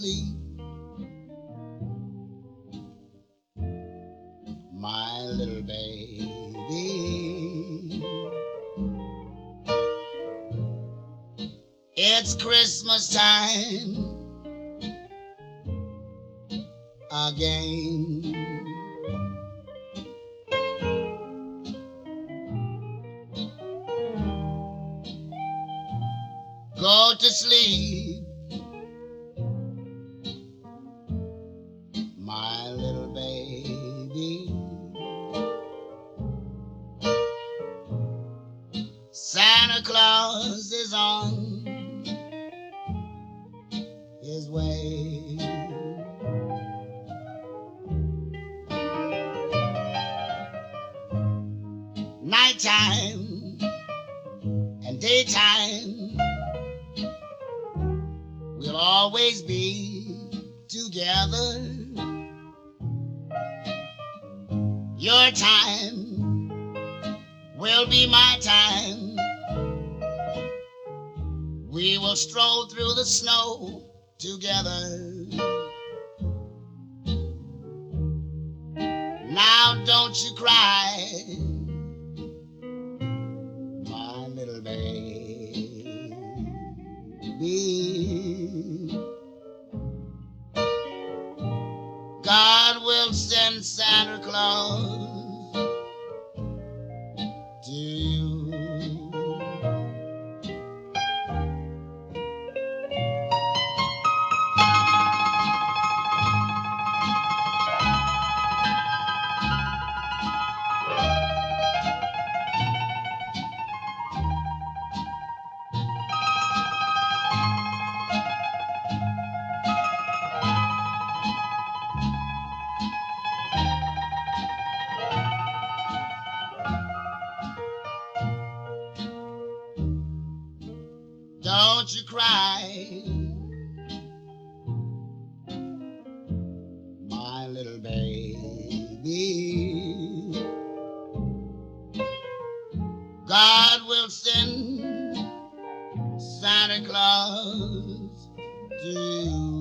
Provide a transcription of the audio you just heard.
sleep. My little baby. It's Christmas time again. Go to sleep. My little baby. Santa Claus is on his way. Nighttime and daytime we'll always be together. Your time will be my time. We will stroll through the snow together. Now don't you cry, my little baby. God will send Santa Claus Don't you cry, my little baby. God will send Santa Claus to you.